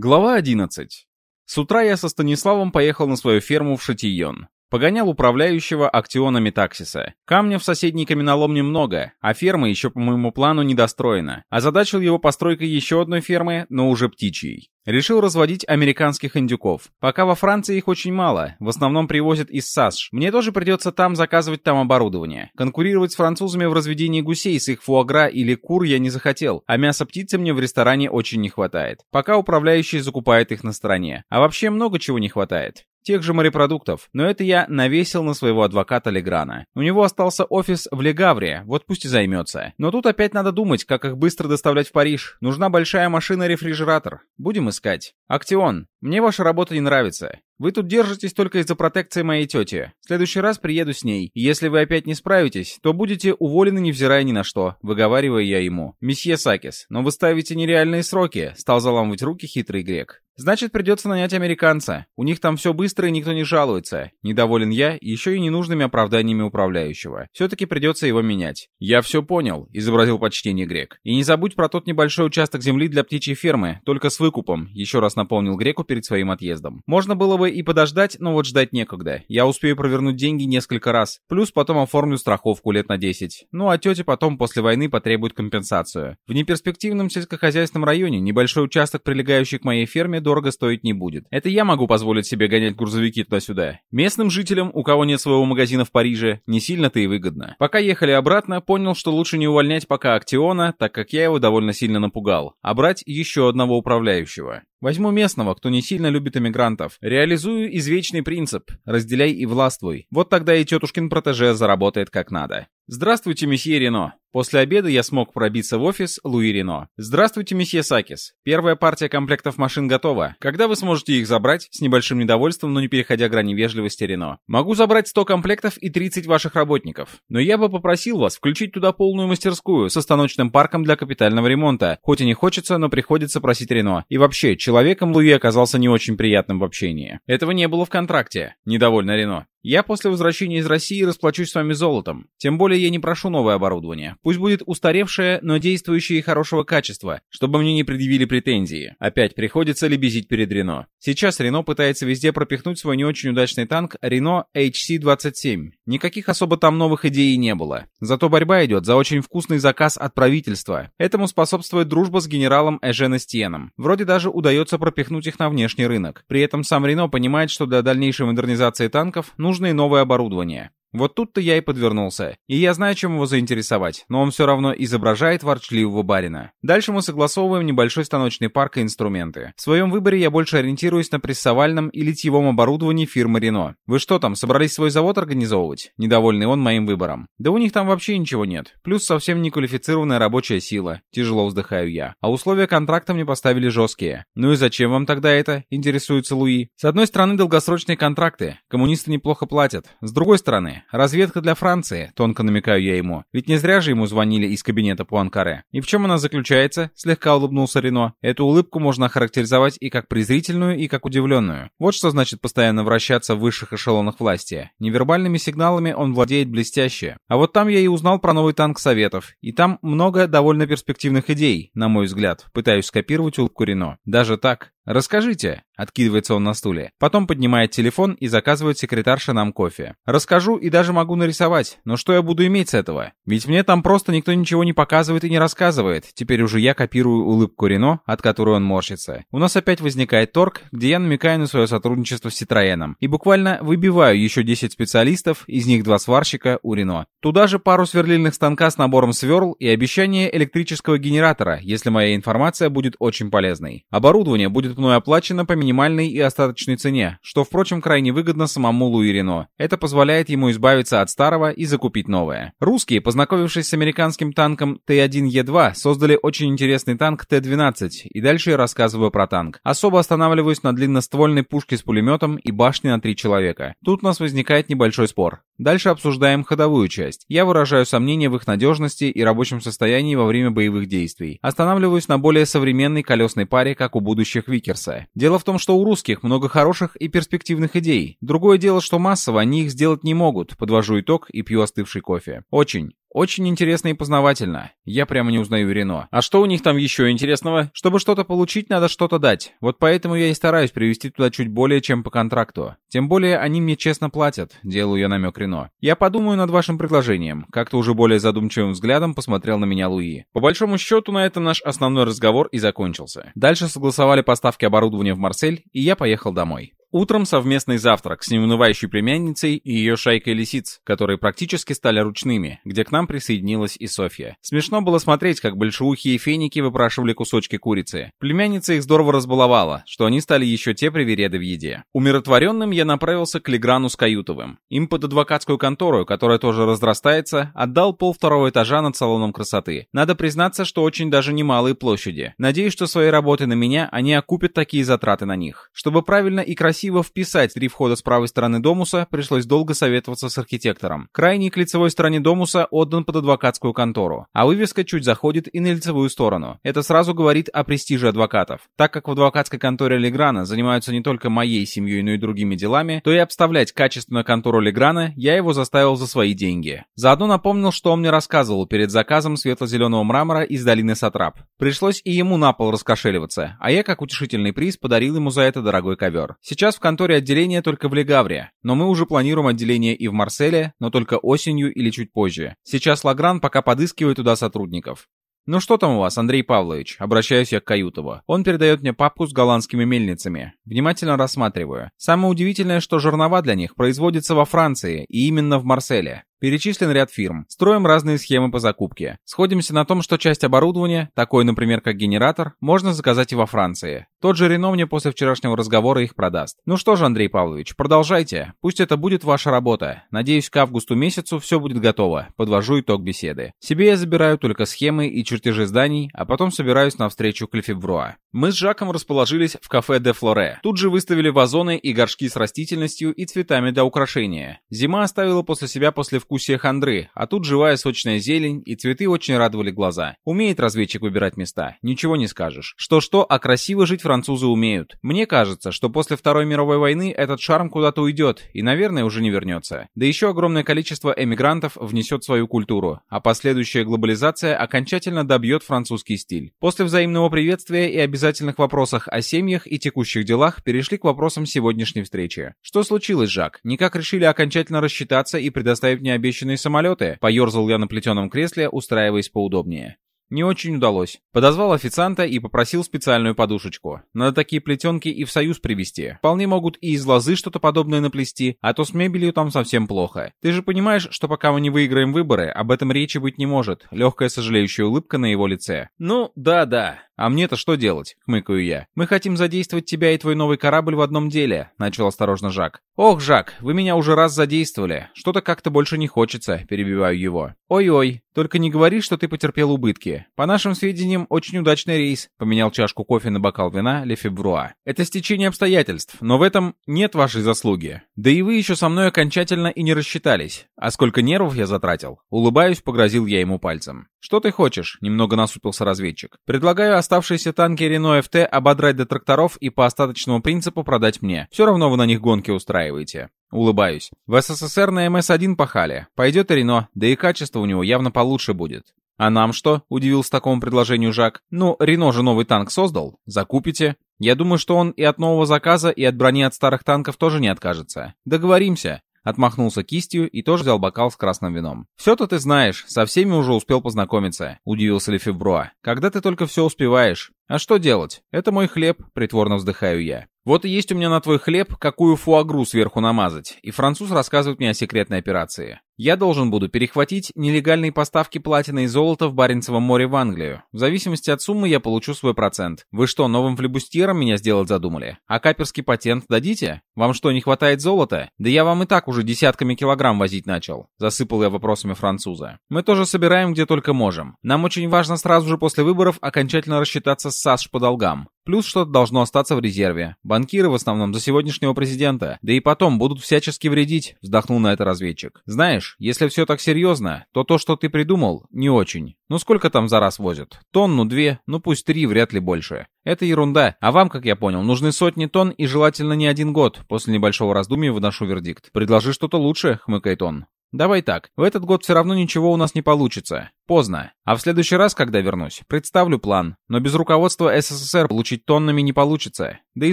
Глава 11. С утра я со Станиславом поехал на свою ферму в Шатийон. Погонял управляющего актионами таксиса. Камня в соседней каменоломне много, а ферма еще по моему плану недостроена. Озадачил его постройкой еще одной фермы, но уже птичьей. Решил разводить американских индюков. Пока во Франции их очень мало, в основном привозят из САСШ. Мне тоже придется там заказывать там оборудование. Конкурировать с французами в разведении гусей с их фуагра или кур я не захотел, а мяса птицы мне в ресторане очень не хватает. Пока управляющий закупает их на стороне. А вообще много чего не хватает тех же морепродуктов, но это я навесил на своего адвоката Леграна. У него остался офис в Легавре, вот пусть и займется. Но тут опять надо думать, как их быстро доставлять в Париж. Нужна большая машина-рефрижератор. Будем искать. Актион, мне ваша работа не нравится. Вы тут держитесь только из-за протекции моей тети. В следующий раз приеду с ней. Если вы опять не справитесь, то будете уволены, невзирая ни на что», — выговариваю я ему. «Месье Сакис, но вы ставите нереальные сроки», — стал заламывать руки хитрый грек. «Значит, придется нанять американца. У них там все быстро и никто не жалуется. Недоволен я, еще и ненужными оправданиями управляющего. Все-таки придется его менять». «Я все понял», — изобразил почтение грек. «И не забудь про тот небольшой участок земли для птичьей фермы, только с выкупом», — еще раз напомнил греку перед своим отъездом. «Можно было бы и подождать, но вот ждать некогда. Я успею провернуть деньги несколько раз. Плюс потом оформлю страховку лет на 10. Ну а тетя потом после войны потребует компенсацию. В неперспективном сельскохозяйственном районе небольшой участок, прилегающий к моей ферме, дорого стоить не будет. Это я могу позволить себе гонять грузовики туда-сюда. Местным жителям, у кого нет своего магазина в Париже, не сильно-то и выгодно. Пока ехали обратно, понял, что лучше не увольнять пока Актиона, так как я его довольно сильно напугал, а брать еще одного управляющего. Возьму местного, кто не сильно любит эмигрантов. Реализую извечный принцип «разделяй и властвуй». Вот тогда и тетушкин протеже заработает как надо. «Здравствуйте, месье Рено». После обеда я смог пробиться в офис Луи Рено. «Здравствуйте, месье Сакис. Первая партия комплектов машин готова. Когда вы сможете их забрать?» С небольшим недовольством, но не переходя грани вежливости Рено. «Могу забрать 100 комплектов и 30 ваших работников. Но я бы попросил вас включить туда полную мастерскую со станочным парком для капитального ремонта. Хоть и не хочется, но приходится просить Рено. И вообще, человеком Луи оказался не очень приятным в общении. Этого не было в контракте. Недовольно Рено. Я после возвращения из России расплачусь с вами золотом. Тем более я не прошу новое оборудование. Пусть будет устаревшее, но действующее и хорошего качества, чтобы мне не предъявили претензии. Опять приходится лебезить перед Рено. Сейчас Рено пытается везде пропихнуть свой не очень удачный танк Рено HC-27. Никаких особо там новых идей не было. Зато борьба идет за очень вкусный заказ от правительства. Этому способствует дружба с генералом Эжен Стиеном. Вроде даже удается пропихнуть их на внешний рынок. При этом сам Рено понимает, что для дальнейшей модернизации танков нужно и новое оборудование. Вот тут-то я и подвернулся. И я знаю, чем его заинтересовать, но он все равно изображает ворчливого барина. Дальше мы согласовываем небольшой станочный парк и инструменты. В своем выборе я больше ориентируюсь на прессовальном и литьевом оборудовании фирмы Рено. Вы что там, собрались свой завод организовывать? Недовольный он моим выбором. Да у них там вообще ничего нет. Плюс совсем неквалифицированная рабочая сила. Тяжело вздыхаю я. А условия контракта мне поставили жесткие. Ну и зачем вам тогда это? Интересуется Луи. С одной стороны, долгосрочные контракты. Коммунисты неплохо платят. С другой стороны, Разведка для Франции, тонко намекаю я ему. Ведь не зря же ему звонили из кабинета Пуанкаре. И в чем она заключается? Слегка улыбнулся Рено. Эту улыбку можно охарактеризовать и как презрительную, и как удивленную. Вот что значит постоянно вращаться в высших эшелонах власти. Невербальными сигналами он владеет блестяще. А вот там я и узнал про новый танк Советов. И там много довольно перспективных идей, на мой взгляд. Пытаюсь скопировать улыбку Рено. Даже так. «Расскажите», — откидывается он на стуле. Потом поднимает телефон и заказывает секретарша нам кофе. «Расскажу и даже могу нарисовать, но что я буду иметь с этого? Ведь мне там просто никто ничего не показывает и не рассказывает. Теперь уже я копирую улыбку Рено, от которой он морщится. У нас опять возникает торг, где я намекаю на свое сотрудничество с Ситроеном. И буквально выбиваю еще 10 специалистов, из них два сварщика у Рено. Туда же пару сверлильных станка с набором сверл и обещание электрического генератора, если моя информация будет очень полезной. Оборудование будет мной оплачено по минимальной и остаточной цене, что, впрочем, крайне выгодно самому Луи Рено. Это позволяет ему избавиться от старого и закупить новое. Русские, познакомившись с американским танком Т-1Е2, создали очень интересный танк Т-12, и дальше я рассказываю про танк. Особо останавливаюсь на длинноствольной пушке с пулеметом и башне на три человека. Тут у нас возникает небольшой спор. Дальше обсуждаем ходовую часть. Я выражаю сомнения в их надежности и рабочем состоянии во время боевых действий. Останавливаюсь на более современной колесной паре, как у будущих Викерса. Дело в том, что у русских много хороших и перспективных идей. Другое дело, что массово они их сделать не могут. Подвожу итог и пью остывший кофе. Очень, Очень интересно и познавательно. Я прямо не узнаю Рено. А что у них там еще интересного? Чтобы что-то получить, надо что-то дать. Вот поэтому я и стараюсь привести туда чуть более, чем по контракту. Тем более они мне честно платят, делаю я намек Рено. Я подумаю над вашим предложением. Как-то уже более задумчивым взглядом посмотрел на меня Луи. По большому счету, на этом наш основной разговор и закончился. Дальше согласовали поставки оборудования в Марсель, и я поехал домой. Утром совместный завтрак с неунывающей племянницей и ее шайкой лисиц, которые практически стали ручными, где к нам присоединилась и Софья. Смешно было смотреть, как большеухие феники выпрашивали кусочки курицы. Племянница их здорово разбаловала, что они стали еще те привереды в еде. Умиротворенным я направился к Леграну с Каютовым. Им под адвокатскую контору, которая тоже разрастается, отдал пол второго этажа над салоном красоты. Надо признаться, что очень даже немалые площади. Надеюсь, что своей работой на меня они окупят такие затраты на них. Чтобы правильно и красиво красиво вписать три входа с правой стороны домуса, пришлось долго советоваться с архитектором. Крайний к лицевой стороне домуса отдан под адвокатскую контору, а вывеска чуть заходит и на лицевую сторону. Это сразу говорит о престиже адвокатов. Так как в адвокатской конторе Леграна занимаются не только моей семьей, но и другими делами, то и обставлять качественно контору Леграна я его заставил за свои деньги. Заодно напомнил, что он мне рассказывал перед заказом светло-зеленого мрамора из долины Сатрап. Пришлось и ему на пол раскошеливаться, а я как утешительный приз подарил ему за это дорогой ковер. Сейчас Сейчас в конторе отделение только в Легавре, но мы уже планируем отделение и в Марселе, но только осенью или чуть позже. Сейчас Лагран пока подыскивает туда сотрудников. «Ну что там у вас, Андрей Павлович?» Обращаюсь я к Каютову. Он передает мне папку с голландскими мельницами. Внимательно рассматриваю. Самое удивительное, что жернова для них производятся во Франции, и именно в Марселе. Перечислен ряд фирм. Строим разные схемы по закупке. Сходимся на том, что часть оборудования, такой, например, как генератор, можно заказать и во Франции. Тот же Рено мне после вчерашнего разговора их продаст. Ну что же, Андрей Павлович, продолжайте. Пусть это будет ваша работа. Надеюсь, к августу месяцу все будет готово. Подвожу итог беседы. Себе я забираю только схемы и чертежи зданий, а потом собираюсь на встречу к Лефевруа. Мы с Жаком расположились в кафе «Де Флоре». Тут же выставили вазоны и горшки с растительностью и цветами для украшения. Зима оставила после себя после послевкусие хандры, а тут живая сочная зелень, и цветы очень радовали глаза. Умеет разведчик выбирать места, ничего не скажешь. Что-что, а красиво жить французы умеют. Мне кажется, что после Второй мировой войны этот шарм куда-то уйдет, и, наверное, уже не вернется. Да еще огромное количество эмигрантов внесет свою культуру, а последующая глобализация окончательно добьет французский стиль. После взаимного приветствия и обязательных вопросах о семьях и текущих делах перешли к вопросам сегодняшней встречи. Что случилось, Жак? Никак решили окончательно рассчитаться и предоставить мне обещанные самолеты?» Поерзал я на плетеном кресле, устраиваясь поудобнее. Не очень удалось. Подозвал официанта и попросил специальную подушечку. Надо такие плетенки и в союз привезти. Вполне могут и из лозы что-то подобное наплести, а то с мебелью там совсем плохо. Ты же понимаешь, что пока мы не выиграем выборы, об этом речи быть не может. Легкая сожалеющая улыбка на его лице. Ну, да-да. «А мне-то что делать?» — хмыкаю я. «Мы хотим задействовать тебя и твой новый корабль в одном деле», — начал осторожно Жак. «Ох, Жак, вы меня уже раз задействовали. Что-то как-то больше не хочется», — перебиваю его. «Ой-ой, только не говори, что ты потерпел убытки. По нашим сведениям, очень удачный рейс», — поменял чашку кофе на бокал вина Лефебруа. «Это стечение обстоятельств, но в этом нет вашей заслуги. Да и вы еще со мной окончательно и не рассчитались. А сколько нервов я затратил?» Улыбаюсь, погрозил я ему пальцем. «Что ты хочешь?» — немного насупился разведчик. «Предлагаю оставшиеся танки Рено ФТ ободрать до тракторов и по остаточному принципу продать мне. Все равно вы на них гонки устраиваете. Улыбаюсь. В СССР на МС-1 пахали. Пойдет Рено, да и качество у него явно получше будет. «А нам что?» — удивился такому предложению Жак. «Ну, Рено же новый танк создал. Закупите. Я думаю, что он и от нового заказа, и от брони от старых танков тоже не откажется. Договоримся. Отмахнулся кистью и тоже взял бокал с красным вином. «Все-то ты знаешь, со всеми уже успел познакомиться», — удивился Лефебруа. «Когда ты только все успеваешь? А что делать? Это мой хлеб», — притворно вздыхаю я. Вот и есть у меня на твой хлеб, какую фуагру сверху намазать. И француз рассказывает мне о секретной операции. Я должен буду перехватить нелегальные поставки платины и золота в Баренцевом море в Англию. В зависимости от суммы я получу свой процент. Вы что, новым флебустьером меня сделать задумали? А каперский патент дадите? Вам что, не хватает золота? Да я вам и так уже десятками килограмм возить начал. Засыпал я вопросами француза. Мы тоже собираем где только можем. Нам очень важно сразу же после выборов окончательно рассчитаться с САСШ по долгам. Плюс что-то должно остаться в резерве. Банкиры в основном за сегодняшнего президента. Да и потом будут всячески вредить, вздохнул на это разведчик. Знаешь, если все так серьезно, то то, что ты придумал, не очень. Ну сколько там за раз возят? Тонну, две, ну пусть три, вряд ли больше. Это ерунда. А вам, как я понял, нужны сотни тонн и желательно не один год. После небольшого раздумья выношу вердикт. Предложи что-то лучше, хмыкает он. Давай так, в этот год все равно ничего у нас не получится. Поздно. А в следующий раз, когда вернусь, представлю план. Но без руководства СССР получить тоннами не получится. Да и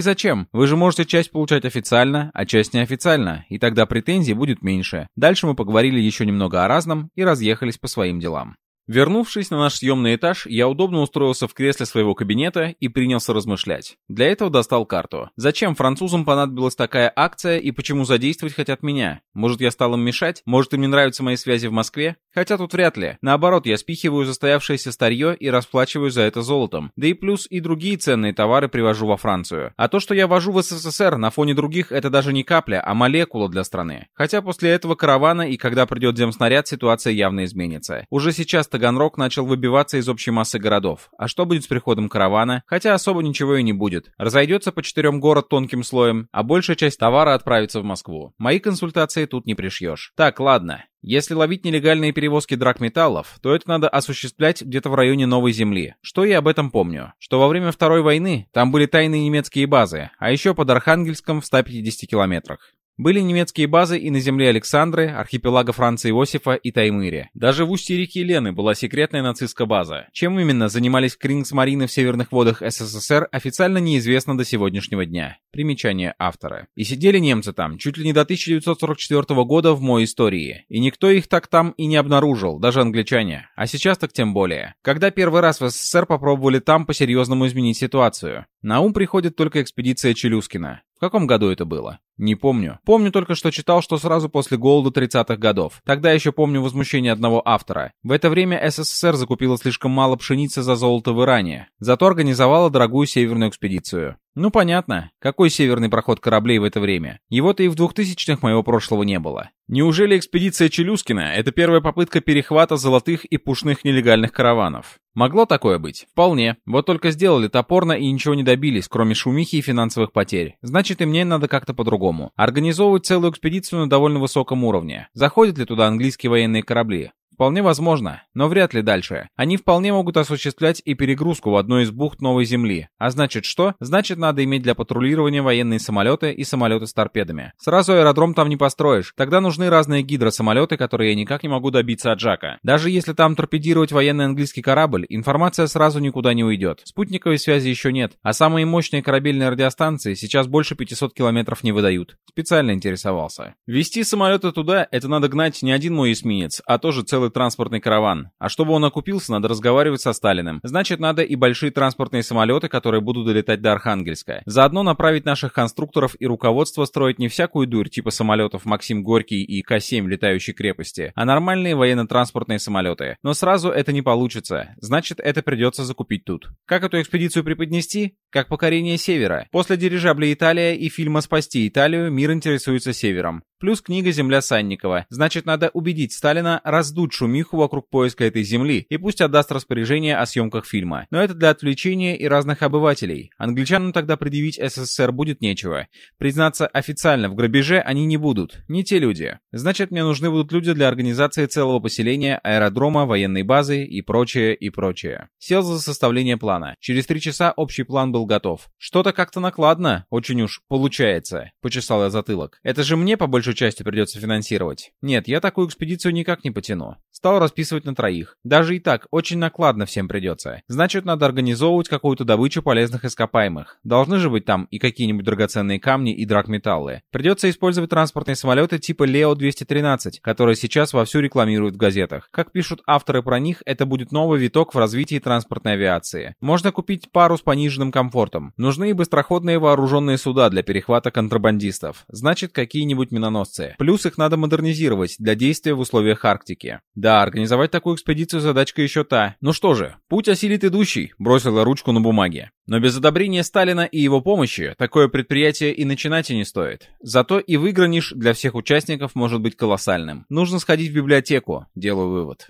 зачем? Вы же можете часть получать официально, а часть неофициально, и тогда претензий будет меньше. Дальше мы поговорили еще немного о разном и разъехались по своим делам. Вернувшись на наш съемный этаж, я удобно устроился в кресле своего кабинета и принялся размышлять. Для этого достал карту. Зачем французам понадобилась такая акция и почему задействовать хотят меня? Может, я стал им мешать? Может, им не нравятся мои связи в Москве? Хотя тут вряд ли. Наоборот, я спихиваю застоявшееся старье и расплачиваю за это золотом. Да и плюс и другие ценные товары привожу во Францию. А то, что я вожу в СССР на фоне других, это даже не капля, а молекула для страны. Хотя после этого каравана и когда придет земснаряд, ситуация явно изменится. Уже сейчас Таганрог начал выбиваться из общей массы городов. А что будет с приходом каравана? Хотя особо ничего и не будет. Разойдется по четырем город тонким слоем, а большая часть товара отправится в Москву. Мои консультации тут не пришьешь. Так, ладно. Если ловить нелегальные перевозки драгметаллов, то это надо осуществлять где-то в районе Новой Земли. Что я об этом помню? Что во время Второй войны там были тайные немецкие базы, а еще под Архангельском в 150 километрах. Были немецкие базы и на земле Александры, архипелага Франца Иосифа и Таймыре. Даже в устье реки Лены была секретная нацистская база. Чем именно занимались Крингсмарины в северных водах СССР, официально неизвестно до сегодняшнего дня. Примечание автора. И сидели немцы там чуть ли не до 1944 года в моей истории. И никто их так там и не обнаружил, даже англичане. А сейчас так тем более. Когда первый раз в СССР попробовали там по-серьезному изменить ситуацию? На ум приходит только экспедиция Челюскина. В каком году это было? Не помню. Помню только, что читал, что сразу после голода 30-х годов. Тогда еще помню возмущение одного автора. В это время СССР закупила слишком мало пшеницы за золото в Иране. Зато организовала дорогую северную экспедицию. Ну понятно, какой северный проход кораблей в это время? Его-то и в 2000-х моего прошлого не было. Неужели экспедиция Челюскина — это первая попытка перехвата золотых и пушных нелегальных караванов? Могло такое быть? Вполне. Вот только сделали топорно и ничего не добились, кроме шумихи и финансовых потерь. Значит, и мне надо как-то по-другому. Организовывать целую экспедицию на довольно высоком уровне. Заходят ли туда английские военные корабли? Вполне возможно, но вряд ли дальше. Они вполне могут осуществлять и перегрузку в одной из бухт Новой Земли. А значит что? Значит надо иметь для патрулирования военные самолеты и самолеты с торпедами. Сразу аэродром там не построишь. Тогда нужны разные гидросамолеты, которые я никак не могу добиться от Джака. Даже если там торпедировать военный английский корабль, информация сразу никуда не уйдет. Спутниковой связи еще нет. А самые мощные корабельные радиостанции сейчас больше 500 километров не выдают. Специально интересовался. Вести самолеты туда, это надо гнать не один мой эсминец, а тоже целый целый транспортный караван. А чтобы он окупился, надо разговаривать со Сталиным. Значит, надо и большие транспортные самолеты, которые будут долетать до Архангельска. Заодно направить наших конструкторов и руководство строить не всякую дурь, типа самолетов Максим Горький и К-7 летающей крепости, а нормальные военно-транспортные самолеты. Но сразу это не получится. Значит, это придется закупить тут. Как эту экспедицию преподнести? Как покорение Севера. После дирижабля «Италия» и фильма «Спасти Италию» мир интересуется Севером. Плюс книга «Земля Санникова». Значит, надо убедить Сталина раздуть шумиху вокруг поиска этой земли и пусть отдаст распоряжение о съемках фильма. Но это для отвлечения и разных обывателей. Англичанам тогда предъявить СССР будет нечего. Признаться официально в грабеже они не будут. Не те люди. Значит, мне нужны будут люди для организации целого поселения, аэродрома, военной базы и прочее, и прочее. Сел за составление плана. Через три часа общий план был готов. Что-то как-то накладно, очень уж получается. Почесал я затылок. Это же мне по большей части придется финансировать. Нет, я такую экспедицию никак не потяну. Стал расписывать на троих. Даже и так, очень накладно всем придется. Значит, надо организовывать какую-то добычу полезных ископаемых. Должны же быть там и какие-нибудь драгоценные камни и драгметаллы. Придется использовать транспортные самолеты типа Лео-213, которые сейчас вовсю рекламируют в газетах. Как пишут авторы про них, это будет новый виток в развитии транспортной авиации. Можно купить пару с пониженным комфортом. Нужны и быстроходные вооруженные суда для перехвата контрабандистов. Значит, какие-нибудь миноносцы. Плюс их надо модернизировать для действия в условиях Арктики. Да, организовать такую экспедицию задачка еще та. Ну что же, путь осилит идущий, бросила ручку на бумаге. Но без одобрения Сталина и его помощи такое предприятие и начинать и не стоит. Зато и выигрыш для всех участников может быть колоссальным. Нужно сходить в библиотеку, делаю вывод.